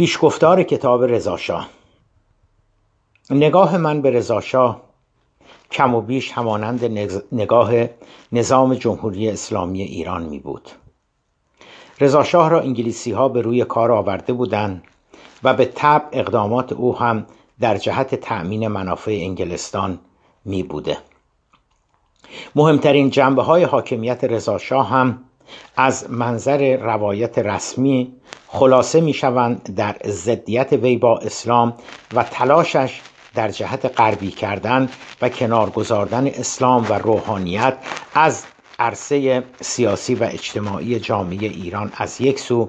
پیشگفتار کتاب رضاشاه نگاه من به رضاشاه کم و بیش همانند نگاه نظام جمهوری اسلامی ایران می بود. رضاشاه را انگلیسی ها به روی کار آورده بودند و به طب اقدامات او هم در جهت تأمین منافع انگلستان می بوده. مهمترین جنبه های حاکمیت رضاشاه هم از منظر روایت رسمی خلاصه می شوند در ضدیت وی با اسلام و تلاشش در جهت غربی کردن و کنار گذاردن اسلام و روحانیت از عرصه سیاسی و اجتماعی جامعه ایران از یک سو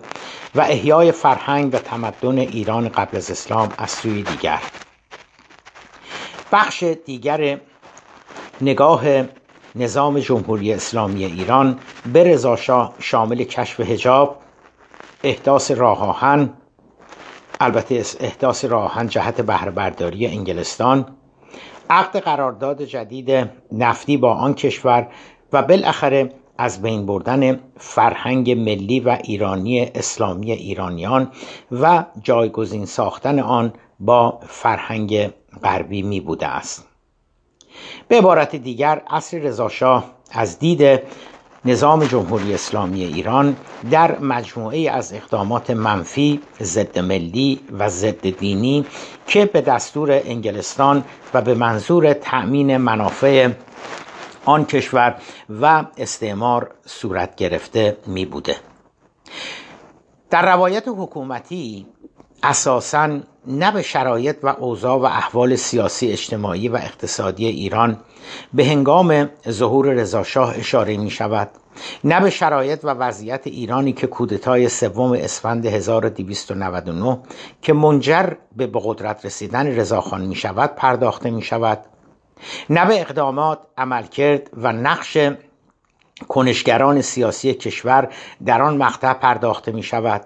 و احیای فرهنگ و تمدن ایران قبل از اسلام از سوی دیگر. بخش دیگر نگاه نظام جمهوری اسلامی ایران به رضاشاه شامل کشف هجاب احداث راه آهن البته احداث راه آهن جهت بهره برداری انگلستان عقد قرارداد جدید نفتی با آن کشور و بالاخره از بین بردن فرهنگ ملی و ایرانی اسلامی ایرانیان و جایگزین ساختن آن با فرهنگ غربی می بوده است. به عبارت دیگر عصر رضاشاه از دید نظام جمهوری اسلامی ایران در مجموعه از اقدامات منفی ضد ملی و ضد دینی که به دستور انگلستان و به منظور تأمین منافع آن کشور و استعمار صورت گرفته می بوده. در روایت حکومتی اساساً نه به شرایط و اوضاع و احوال سیاسی اجتماعی و اقتصادی ایران به هنگام ظهور رضاشاه اشاره می شود نه به شرایط و وضعیت ایرانی که کودتای سوم اسفند 1299 که منجر به به قدرت رسیدن رضاخان می شود پرداخته می شود نه به اقدامات عملکرد و نقش کنشگران سیاسی کشور در آن مقطع پرداخته می شود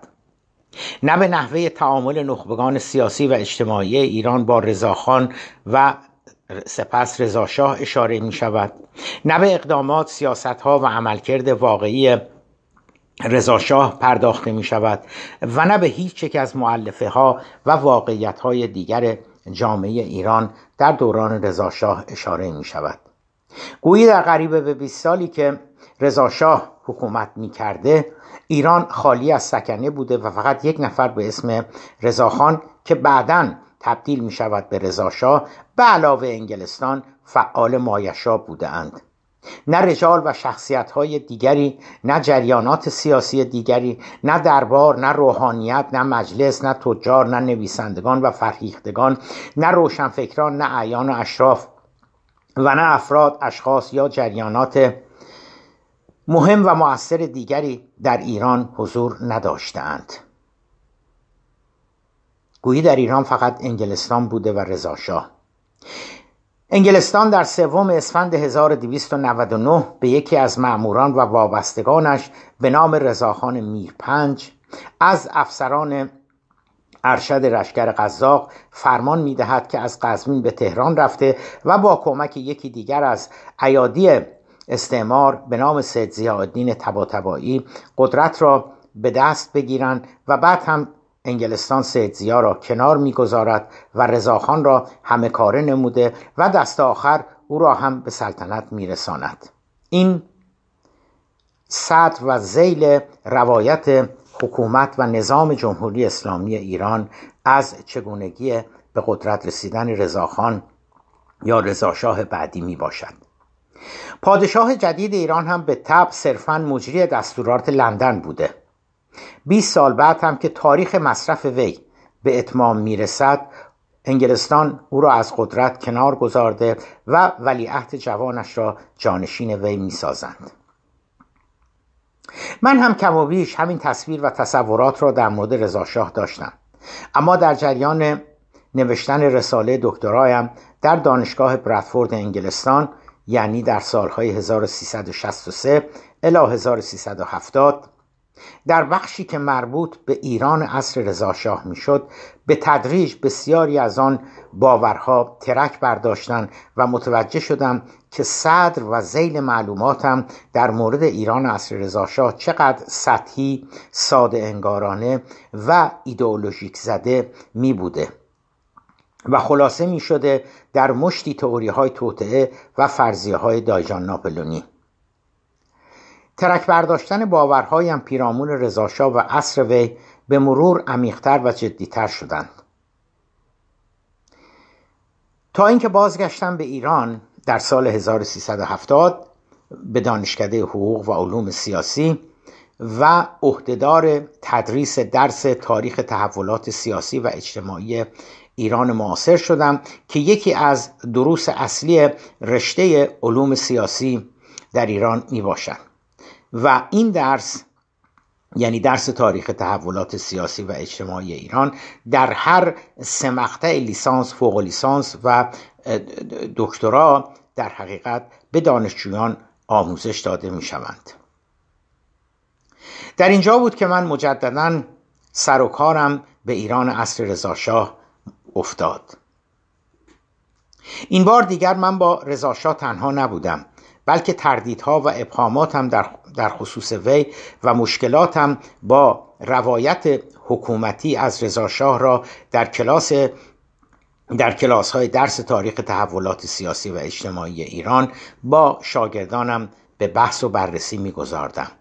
نه به نحوه تعامل نخبگان سیاسی و اجتماعی ایران با رضاخان و سپس رضاشاه اشاره می شود نه به اقدامات سیاست ها و عملکرد واقعی رضاشاه پرداخته می شود و نه به هیچ یک از معلفه ها و واقعیت های دیگر جامعه ایران در دوران رضاشاه اشاره می شود گویی در قریب به 20 سالی که رضاشاه حکومت می کرده ایران خالی از سکنه بوده و فقط یک نفر به اسم رضاخان که بعدا تبدیل می شود به رضاشاه به علاوه انگلستان فعال مایشا اند نه رجال و شخصیت های دیگری نه جریانات سیاسی دیگری نه دربار نه روحانیت نه مجلس نه تجار نه نویسندگان و فرهیختگان نه روشنفکران نه اعیان و اشراف و نه افراد اشخاص یا جریانات مهم و مؤثر دیگری در ایران حضور نداشتند گویی در ایران فقط انگلستان بوده و رضاشاه انگلستان در سوم اسفند 1299 به یکی از مأموران و وابستگانش به نام رضاخان میرپنج از افسران ارشد رشکر قزاق فرمان می‌دهد که از قزوین به تهران رفته و با کمک یکی دیگر از ایادی استعمار به نام سید زیادین تباتبایی قدرت را به دست بگیرند و بعد هم انگلستان سید زیا را کنار می‌گذارد و رضاخان را همه کاره نموده و دست آخر او را هم به سلطنت میرساند. این سطر و زیل روایت حکومت و نظام جمهوری اسلامی ایران از چگونگی به قدرت رسیدن رضاخان یا رضاشاه بعدی می باشد پادشاه جدید ایران هم به تب صرفا مجری دستورات لندن بوده. 20 سال بعد هم که تاریخ مصرف وی به اتمام می‌رسد انگلستان او را از قدرت کنار گذارده و ولیعهد جوانش را جانشین وی می‌سازند. من هم کم و بیش همین تصویر و تصورات را در مورد رضاشاه داشتم. اما در جریان نوشتن رساله دکترایم در دانشگاه برادفورد انگلستان یعنی در سالهای 1363 الی 1370 در بخشی که مربوط به ایران عصر رضاشاه می‌شد به تدریج بسیاری از آن باورها ترک برداشتن و متوجه شدم که صدر و زیل معلوماتم در مورد ایران عصر رضاشاه چقدر سطحی ساده انگارانه و ایدئولوژیک زده می بوده و خلاصه می شده در مشتی تئوری های توطعه و فرضیه های دایجان ناپلونی ترک برداشتن باورهایم پیرامون رضاشاه و عصر وی به مرور عمیقتر و جدیتر شدند. تا اینکه بازگشتم به ایران در سال 1370 به دانشکده حقوق و علوم سیاسی و عهدهدار تدریس درس تاریخ تحولات سیاسی و اجتماعی ایران معاصر شدم که یکی از دروس اصلی رشته علوم سیاسی در ایران می باشد و این درس یعنی درس تاریخ تحولات سیاسی و اجتماعی ایران در هر سه لیسانس فوق لیسانس و دکترا در حقیقت به دانشجویان آموزش داده می شوند در اینجا بود که من مجددا سر و کارم به ایران عصر رضاشاه افتاد. این بار دیگر من با رضاشاه تنها نبودم. بلکه تردیدها و ابهاماتم در, در خصوص وی و مشکلاتم با روایت حکومتی از رضاشاه را در کلاس در کلاس های درس تاریخ تحولات سیاسی و اجتماعی ایران با شاگردانم به بحث و بررسی میگذاردم.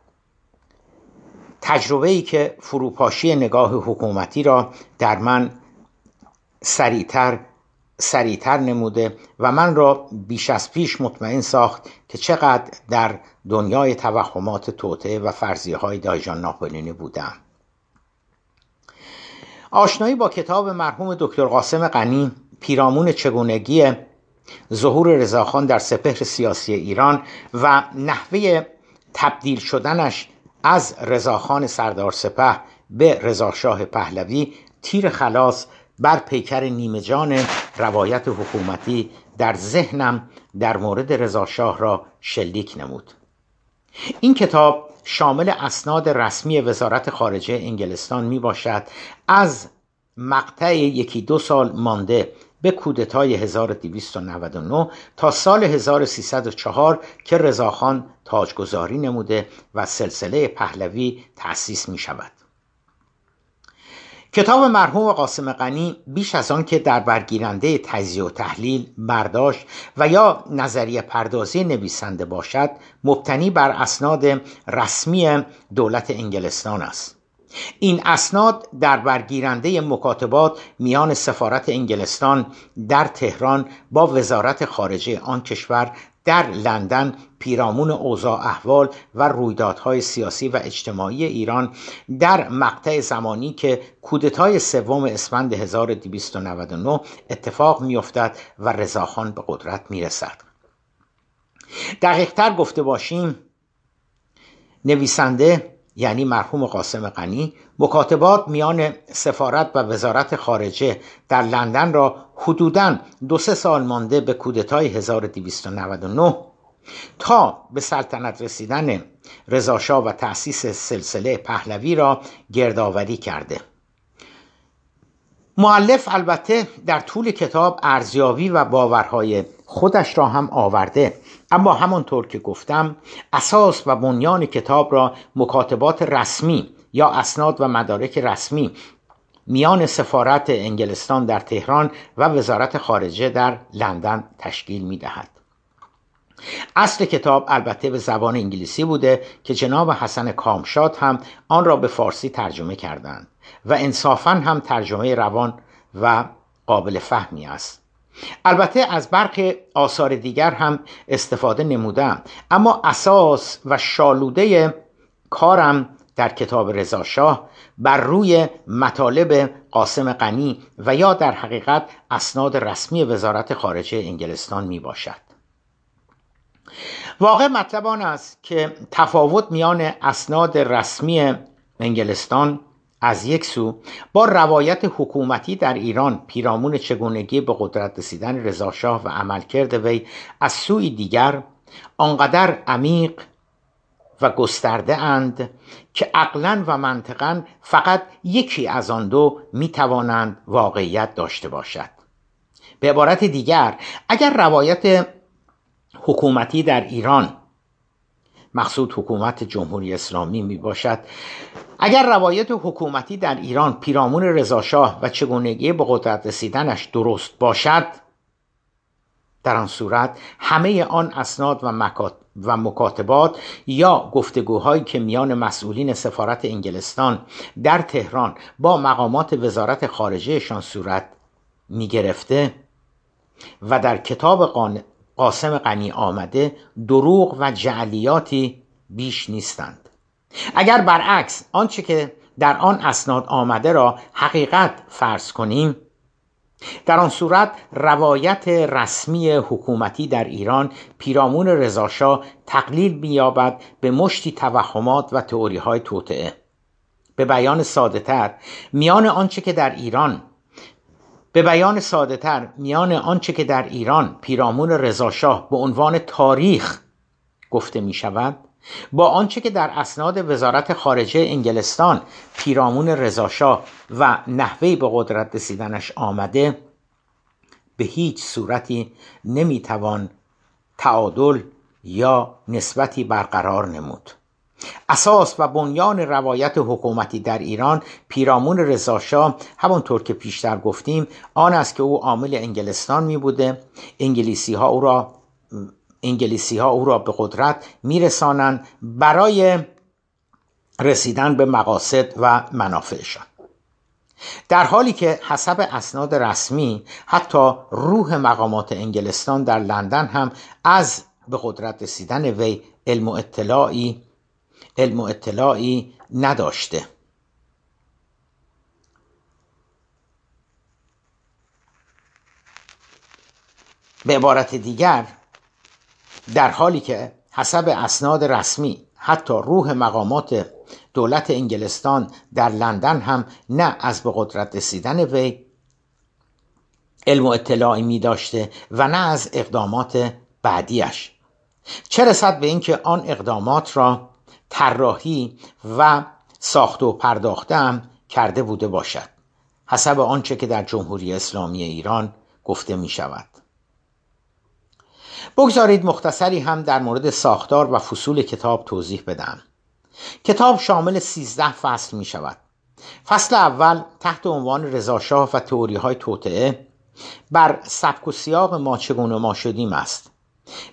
تجربه ای که فروپاشی نگاه حکومتی را در من سریعتر سریعتر نموده و من را بیش از پیش مطمئن ساخت که چقدر در دنیای توهمات توته و فرضیه های دایجان ناپلینی بودم. آشنایی با کتاب مرحوم دکتر قاسم غنی پیرامون چگونگی ظهور رضاخان در سپهر سیاسی ایران و نحوه تبدیل شدنش از رضاخان سردار سپه به رضاشاه پهلوی تیر خلاص بر پیکر نیمه جان روایت حکومتی در ذهنم در مورد رضاشاه را شلیک نمود این کتاب شامل اسناد رسمی وزارت خارجه انگلستان می باشد از مقطع یکی دو سال مانده به کودتای 1299 تا سال 1304 که رضاخان تاجگذاری نموده و سلسله پهلوی تأسیس می شود. کتاب مرحوم قاسم غنی بیش از آن که در برگیرنده تجزیه و تحلیل برداشت و یا نظریه پردازی نویسنده باشد مبتنی بر اسناد رسمی دولت انگلستان است. این اسناد در برگیرنده مکاتبات میان سفارت انگلستان در تهران با وزارت خارجه آن کشور در لندن پیرامون اوضاع احوال و رویدادهای سیاسی و اجتماعی ایران در مقطع زمانی که کودتای سوم اسفند 1299 اتفاق میافتد و رضاخان به قدرت می‌رسد. دقیقتر گفته باشیم نویسنده یعنی مرحوم قاسم غنی مکاتبات میان سفارت و وزارت خارجه در لندن را حدوداً دو سه سال مانده به کودتای 1299 تا به سلطنت رسیدن رضاشاه و تأسیس سلسله پهلوی را گردآوری کرده. معلف البته در طول کتاب ارزیابی و باورهای خودش را هم آورده اما همانطور که گفتم اساس و بنیان کتاب را مکاتبات رسمی یا اسناد و مدارک رسمی. میان سفارت انگلستان در تهران و وزارت خارجه در لندن تشکیل می دهد. اصل کتاب البته به زبان انگلیسی بوده که جناب حسن کامشاد هم آن را به فارسی ترجمه کردند و انصافا هم ترجمه روان و قابل فهمی است. البته از برخی آثار دیگر هم استفاده نمودم اما اساس و شالوده کارم در کتاب رضاشاه بر روی مطالب قاسم غنی و یا در حقیقت اسناد رسمی وزارت خارجه انگلستان می باشد واقع مطلب آن است که تفاوت میان اسناد رسمی انگلستان از یک سو با روایت حکومتی در ایران پیرامون چگونگی به قدرت رسیدن رضاشاه و عملکرد وی از سوی دیگر آنقدر عمیق و گسترده اند که عقلا و منطقا فقط یکی از آن دو می توانند واقعیت داشته باشد. به عبارت دیگر اگر روایت حکومتی در ایران مقصود حکومت جمهوری اسلامی می باشد اگر روایت حکومتی در ایران پیرامون رضاشاه و چگونگی به قدرت رسیدنش درست باشد در آن صورت همه آن اسناد و, و مکاتبات یا گفتگوهایی که میان مسئولین سفارت انگلستان در تهران با مقامات وزارت خارجهشان صورت می گرفته و در کتاب قاسم غنی آمده دروغ و جعلیاتی بیش نیستند. اگر برعکس آنچه که در آن اسناد آمده را حقیقت فرض کنیم در آن صورت روایت رسمی حکومتی در ایران پیرامون رضاشاه تقلیل مییابد به مشتی توهمات و تئوری های به بیان ساده تر میان آنچه که در ایران به بیان ساده تر میان آنچه که در ایران پیرامون رضاشاه به عنوان تاریخ گفته می شود با آنچه که در اسناد وزارت خارجه انگلستان پیرامون رضاشاه و نحوه به قدرت رسیدنش آمده به هیچ صورتی نمی‌توان تعادل یا نسبتی برقرار نمود. اساس و بنیان روایت حکومتی در ایران پیرامون رضاشاه همانطور که پیشتر گفتیم آن است که او عامل انگلستان می بوده انگلیسی ها او را انگلیسی ها او را به قدرت میرسانند برای رسیدن به مقاصد و منافعشان. در حالی که حسب اسناد رسمی حتی روح مقامات انگلستان در لندن هم از به قدرت رسیدن وی علم و اطلاعی علم و اطلاعی نداشته. به عبارت دیگر در حالی که حسب اسناد رسمی حتی روح مقامات دولت انگلستان در لندن هم نه از به قدرت رسیدن وی علم و اطلاعی می داشته و نه از اقدامات بعدیش چه رسد به اینکه آن اقدامات را طراحی و ساخت و پرداخته کرده بوده باشد. حسب آنچه که در جمهوری اسلامی ایران گفته می شود بگذارید مختصری هم در مورد ساختار و فصول کتاب توضیح بدم. کتاب شامل 13 فصل می شود. فصل اول تحت عنوان رضاشاه و تئوری های توطعه بر سبک و سیاق ما چگونه ما شدیم است.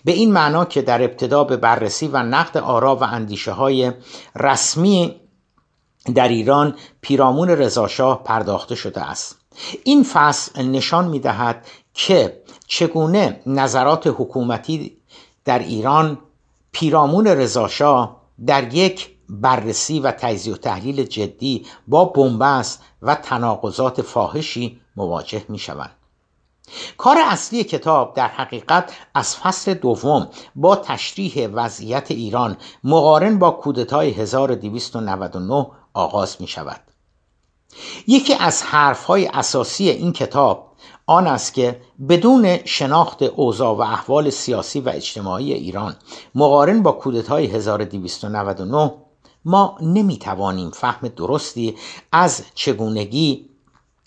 به این معنا که در ابتدا به بررسی و نقد آرا و اندیشه های رسمی در ایران پیرامون رضاشاه پرداخته شده است. این فصل نشان می دهد که چگونه نظرات حکومتی در ایران پیرامون رضاشاه در یک بررسی و تجزیه و تحلیل جدی با بنبست و تناقضات فاحشی مواجه می شوند. کار اصلی کتاب در حقیقت از فصل دوم با تشریح وضعیت ایران مقارن با کودتای 1299 آغاز می شود. یکی از حرفهای اساسی این کتاب آن است که بدون شناخت اوضاع و احوال سیاسی و اجتماعی ایران مقارن با کودتای 1299 ما نمی‌توانیم فهم درستی از چگونگی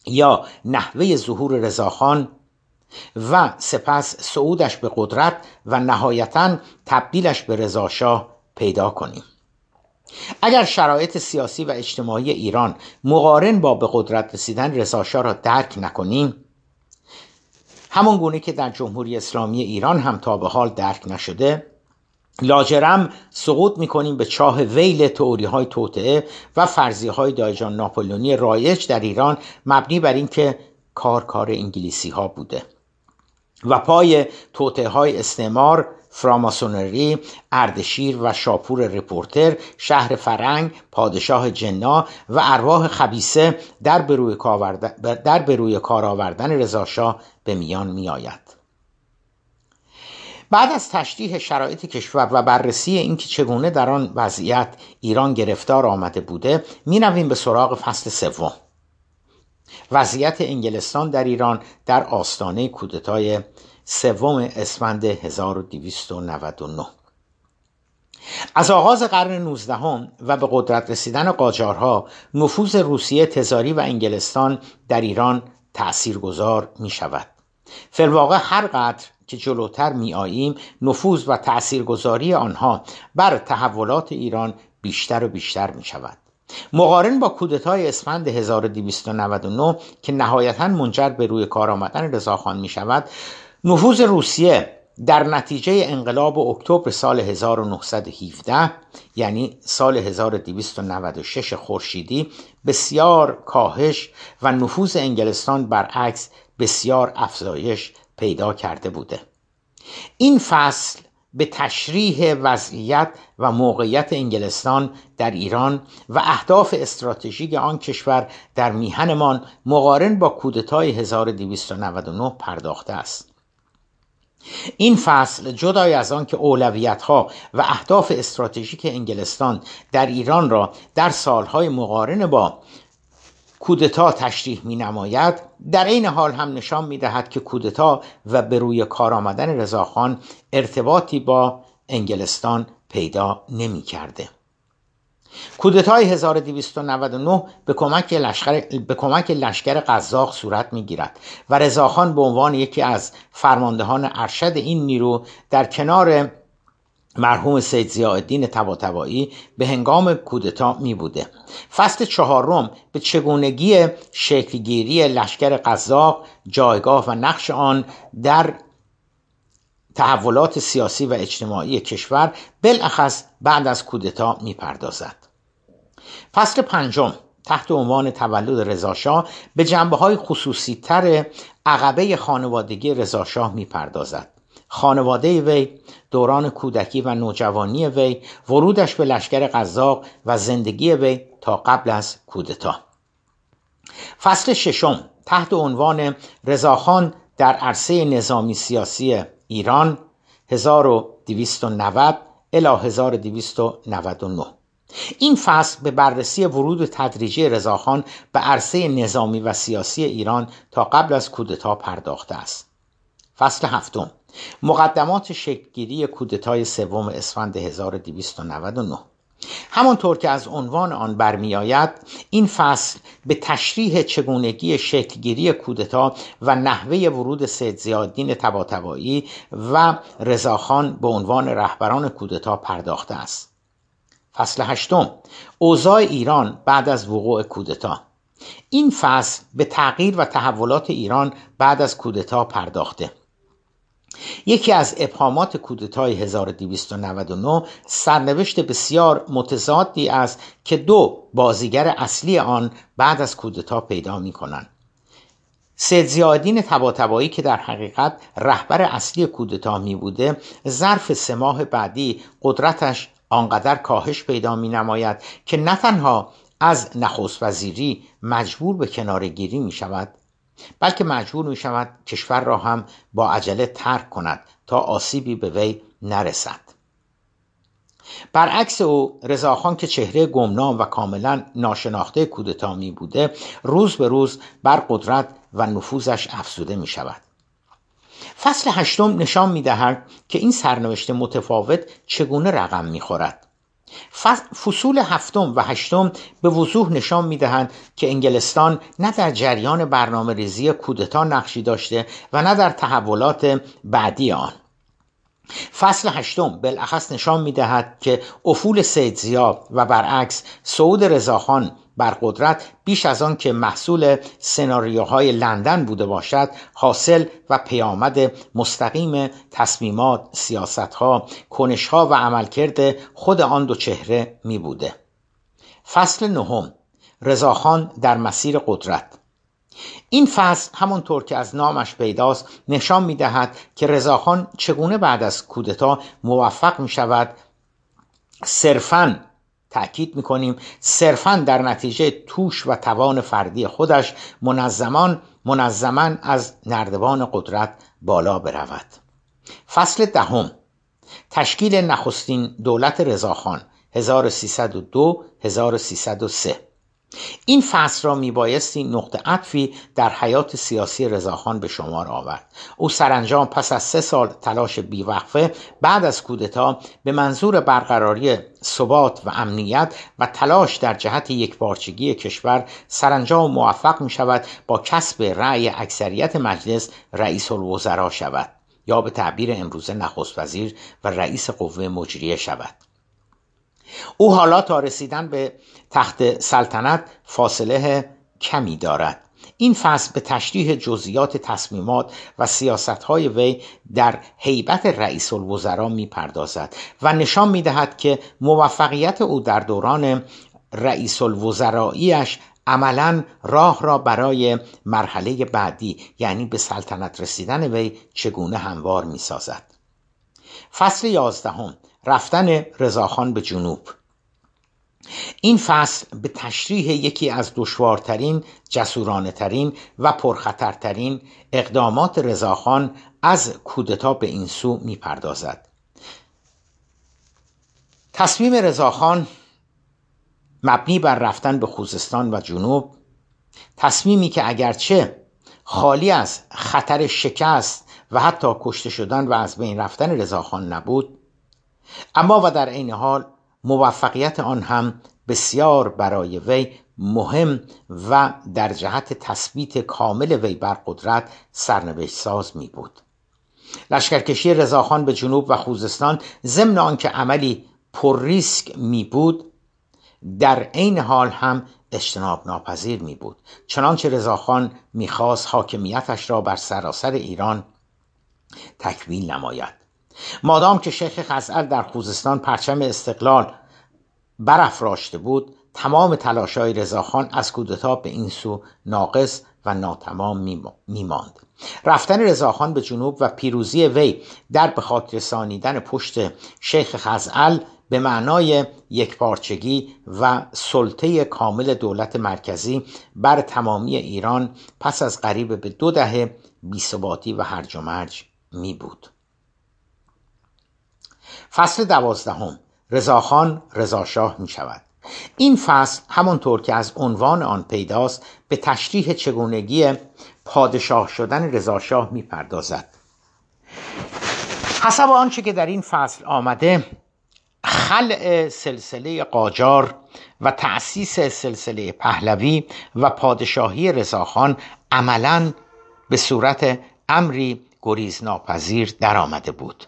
یا نحوه ظهور رضاخان و سپس صعودش به قدرت و نهایتا تبدیلش به رضاشاه پیدا کنیم. اگر شرایط سیاسی و اجتماعی ایران مقارن با به قدرت رسیدن رضاشاه را درک نکنیم همان گونه که در جمهوری اسلامی ایران هم تا به حال درک نشده لاجرم سقوط می‌کنیم به چاه ویل تئوری های و فرضی های دایجان ناپولونی رایج در ایران مبنی بر اینکه کار کار انگلیسی ها بوده. و پای توطعه های استعمار فراماسونری، اردشیر و شاپور رپورتر، شهر فرنگ، پادشاه جنا و ارواح خبیسه در بروی کار آوردن رضاشاه به میان می آید. بعد از تشریح شرایط کشور و بررسی اینکه چگونه در آن وضعیت ایران گرفتار آمده بوده می رویم به سراغ فصل سوم وضعیت انگلستان در ایران در آستانه کودتای سوم اسفند 1299 از آغاز قرن نوزدهم و به قدرت رسیدن قاجارها نفوذ روسیه تزاری و انگلستان در ایران تأثیرگذار می شود فلواقع هر قدر که جلوتر می آییم نفوذ و تأثیرگذاری آنها بر تحولات ایران بیشتر و بیشتر می شود مقارن با کودتای اسفند 1299 که نهایتا منجر به روی کار آمدن رضاخان می شود نفوذ روسیه در نتیجه انقلاب اکتبر سال 1917 یعنی سال 1296 خورشیدی بسیار کاهش و نفوذ انگلستان برعکس بسیار افزایش پیدا کرده بوده. این فصل به تشریح وضعیت و موقعیت انگلستان در ایران و اهداف استراتژیک آن کشور در میهنمان مقارن با کودتای 1299 پرداخته است. این فصل جدای از آن که اولویت ها و اهداف استراتژیک انگلستان در ایران را در سالهای مقارن با کودتا تشریح می نماید در این حال هم نشان می دهد که کودتا و به روی کار آمدن رضاخان ارتباطی با انگلستان پیدا نمی کرده. کودتای 1299 به کمک لشکر, به کمک لشکر قزاق صورت می گیرد و رضاخان به عنوان یکی از فرماندهان ارشد این نیرو در کنار مرحوم سید زیادین تباتبایی به هنگام کودتا می بوده فصل چهارم به چگونگی شکلگیری لشکر قزاق جایگاه و نقش آن در تحولات سیاسی و اجتماعی کشور بالاخص بعد از کودتا می‌پردازد. فصل پنجم تحت عنوان تولد رضاشاه به جنبه های خصوصی تر عقبه خانوادگی رضاشاه می‌پردازد. خانواده وی دوران کودکی و نوجوانی وی ورودش به لشکر قزاق و زندگی وی تا قبل از کودتا. فصل ششم تحت عنوان رضاخان در عرصه نظامی سیاسی ایران 1290 الی 1299 این فصل به بررسی ورود تدریجی رضاخان به عرصه نظامی و سیاسی ایران تا قبل از کودتا پرداخته است. فصل هفتم. مقدمات شکلگیری کودتای سوم اسفند 1299 همانطور که از عنوان آن برمیآید این فصل به تشریح چگونگی شکلگیری کودتا و نحوه ورود سید زیادین تباتبایی و رضاخان به عنوان رهبران کودتا پرداخته است. فصل هشتم اوضاع ایران بعد از وقوع کودتا. این فصل به تغییر و تحولات ایران بعد از کودتا پرداخته. یکی از ابهامات کودتای 1299 سرنوشت بسیار متضادی است که دو بازیگر اصلی آن بعد از کودتا پیدا می کنند. سید زیادین تباتبایی که در حقیقت رهبر اصلی کودتا می بوده ظرف سه ماه بعدی قدرتش آنقدر کاهش پیدا می نماید که نه تنها از نخست وزیری مجبور به کنارگیری می شود بلکه مجبور می شود کشور را هم با عجله ترک کند تا آسیبی به وی نرسد. برعکس او رضاخان که چهره گمنام و کاملا ناشناخته کودتا می بوده روز به روز بر قدرت و نفوذش افزوده می شود فصل هشتم نشان می دهد که این سرنوشت متفاوت چگونه رقم می خورد فصول هفتم و هشتم به وضوح نشان می دهند که انگلستان نه در جریان برنامه ریزی کودتا نقشی داشته و نه در تحولات بعدی آن. فصل هشتم بالاخص نشان می دهد که افول سید زیا و برعکس سعود رضاخان بر قدرت بیش از آن که محصول سناریوهای لندن بوده باشد حاصل و پیامد مستقیم تصمیمات سیاستها کنشها و عملکرد خود آن دو چهره می بوده. فصل نهم. رضاخان در مسیر قدرت. این فصل همانطور که از نامش پیداست نشان می دهد که رضاخان چگونه بعد از کودتا موفق می شود صرفاً تأکید می‌کنیم صرفا در نتیجه توش و توان فردی خودش منظمان منظما از نردبان قدرت بالا برود. فصل دهم. تشکیل نخستین دولت رضاخان 1302 1303 این فصل را میبایستی نقطه عطفی در حیات سیاسی رضاخان به شمار آورد. او سرانجام پس از سه سال تلاش بیوقفه بعد از کودتا به منظور برقراری ثبات و امنیت و تلاش در جهت یکپارچگی کشور سرانجام موفق می شود با کسب رأی اکثریت مجلس رئیس الوزرا شود یا به تعبیر امروزه نخست وزیر و رئیس قوه مجریه شود. او حالا تا رسیدن به تخت سلطنت فاصله کمی دارد. این فصل به تشریح جزئیات تصمیمات و های وی در حیبت رئیس الوزراء می پردازد و نشان می دهد که موفقیت او در دوران رئیس الوزراییش عملا راه را برای مرحله بعدی یعنی به سلطنت رسیدن وی چگونه هموار می سازد فصل یازدهم. رفتن رضاخان به جنوب. این فصل به تشریح یکی از دشوارترین جسورانه ترین و پرخطرترین اقدامات رضاخان از کودتا به این سو می‌پردازد. تصمیم رضاخان مبنی بر رفتن به خوزستان و جنوب تصمیمی که اگرچه خالی از خطر شکست و حتی کشته شدن و از بین رفتن رضاخان نبود اما و در عین حال موفقیت آن هم بسیار برای وی مهم و در جهت تثبیت کامل وی بر قدرت سرنوشت ساز می بود لشکرکشی رضاخان به جنوب و خوزستان ضمن آنکه عملی پر ریسک می بود در عین حال هم اجتناب ناپذیر می بود چنانچه رضاخان می‌خواست حاکمیتش را بر سراسر ایران تکمیل نماید. مادام که شیخ خزعل در خوزستان پرچم استقلال برافراشته بود تمام تلاشای رضاخان از کودتا به این سو ناقص و ناتمام میماند. رفتن رضاخان به جنوب و پیروزی وی در به خاطر سانیدن پشت شیخ خزعل به معنای یکپارچگی و سلطه کامل دولت مرکزی بر تمامی ایران پس از قریب به دو دهه بیثباتی و هرج و مرج می بود فصل دوازدهم. رضاخان رضاشاه می شود این فصل همانطور که از عنوان آن پیداست به تشریح چگونگی پادشاه شدن رضاشاه می پردازد حسب آنچه که در این فصل آمده خلع سلسله قاجار و تأسیس سلسله پهلوی و پادشاهی رضاخان عملا به صورت امری گریزناپذیر درآمده بود.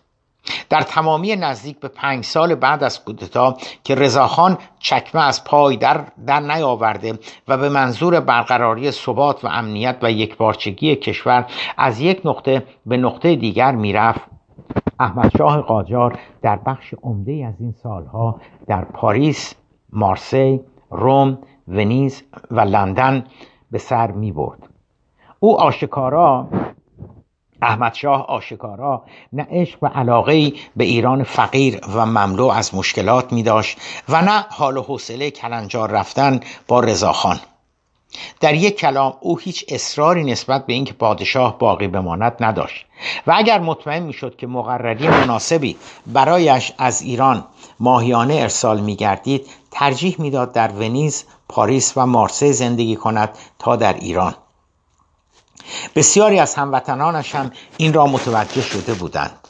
در تمامی نزدیک به پنج سال بعد از کودتا که رضاخان چکمه از پای در, در نیاورده و به منظور برقراری ثبات و امنیت و یکپارچگی کشور از یک نقطه به نقطه دیگر می‌رفت احمد شاه قاجار در بخش عمده از این سالها در پاریس، مارسی، روم، ونیز و لندن به سر می برد. او آشکارا احمد شاه آشکارا نه عشق و علاقه به ایران فقیر و مملو از مشکلات می داشت و نه حال و حوصله کلنجار رفتن با رضاخان. در یک کلام او هیچ اصراری نسبت به اینکه پادشاه باقی بماند نداشت و اگر مطمئن می‌شد که مقرری مناسبی برایش از ایران ماهیانه ارسال می گردید ترجیح می‌داد در ونیز، پاریس و مارسی زندگی کند تا در ایران. بسیاری از هموطنانش هم این را متوجه شده بودند.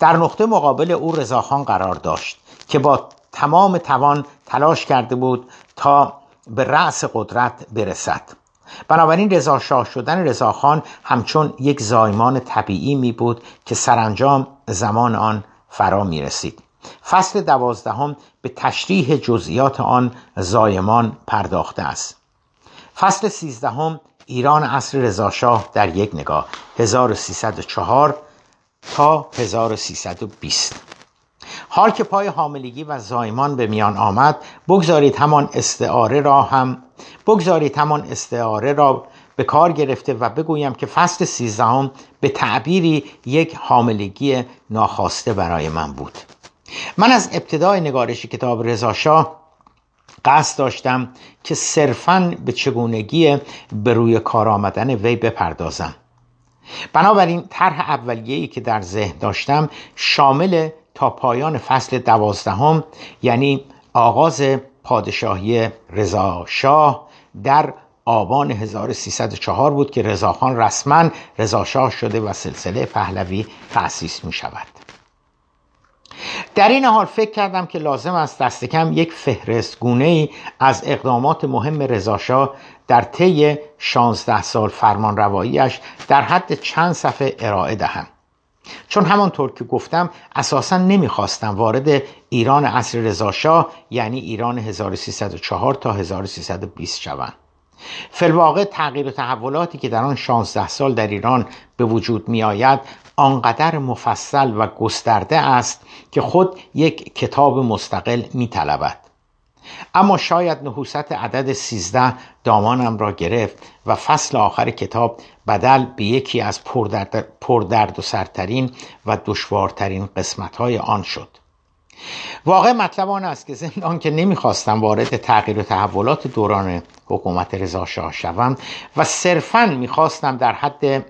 در نقطه مقابل او رضاخان قرار داشت که با تمام توان تلاش کرده بود تا به رأس قدرت برسد. بنابراین رضا شاه شدن رضاخان همچون یک زایمان طبیعی می بود که سرانجام زمان آن فرا می رسید. فصل دوازدهم به تشریح جزئیات آن زایمان پرداخته است. فصل سیزدهم ایران عصر رضاشاه در یک نگاه 1304 تا 1320 حال که پای حاملگی و زایمان به میان آمد بگذارید همان استعاره را هم بگذارید همان استعاره را به کار گرفته و بگویم که فصل سیزدهم به تعبیری یک حاملگی ناخواسته برای من بود. من از ابتدای نگارش کتاب رضاشاه قصد داشتم که صرفا به چگونگی به روی کار آمدن وی بپردازم. بنابراین طرح اولیه‌ای که در ذهن داشتم شامل تا پایان فصل دوازدهم یعنی آغاز پادشاهی رضا شاه در آبان 1304 بود که رضاخان رسما رضاشاه شده و سلسله پهلوی تأسیس می شود در این حال فکر کردم که لازم است دست کم یک فهرست گونه ای از اقدامات مهم رضاشاه در طی 16 سال فرمان رواییش در حد چند صفحه ارائه دهم. چون همانطور که گفتم اساسا نمی‌خواستم وارد ایران عصر رضاشاه یعنی ایران 1304 تا 1320 شوم. فلواقع تغییر و تحولاتی که در آن 16 سال در ایران به وجود می آید آنقدر مفصل و گسترده است که خود یک کتاب مستقل می طلبد. اما شاید نحوست عدد سیزده دامانم را گرفت و فصل آخر کتاب بدل به یکی از پردرد, پردرد و سرترین و دشوارترین قسمتهای آن شد واقع مطلب آن است که زندان که نمی‌خواستم وارد تغییر و تحولات دوران حکومت رضا شاه شوم و صرفا می‌خواستم در حد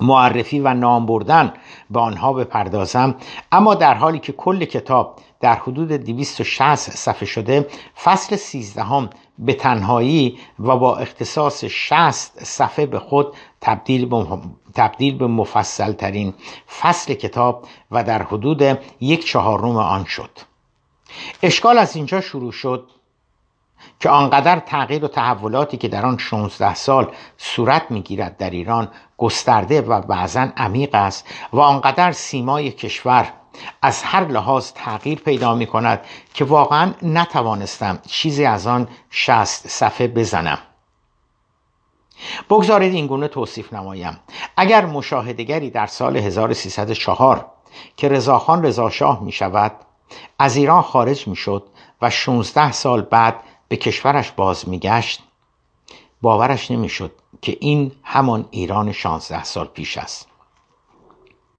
معرفی و نام بردن به آنها بپردازم. اما در حالی که کل کتاب در حدود 260 صفحه شده فصل 13 هم به تنهایی و با اختصاص 60 صفحه به خود تبدیل به, تبدیل به مفصل ترین فصل کتاب و در حدود یک چهارم آن شد. اشکال از اینجا شروع شد که آنقدر تغییر و تحولاتی که در آن 16 سال صورت می‌گیرد در ایران گسترده و بعضا عمیق است و آنقدر سیمای کشور از هر لحاظ تغییر پیدا می کند که واقعا نتوانستم چیزی از آن شست صفحه بزنم. بگذارید این گونه توصیف نمایم. اگر مشاهدگری در سال 1304 که رضاخان رضاشاه می شود از ایران خارج می شد و 16 سال بعد به کشورش باز می گشت باورش نمی شد که این همان ایران 16 سال پیش است.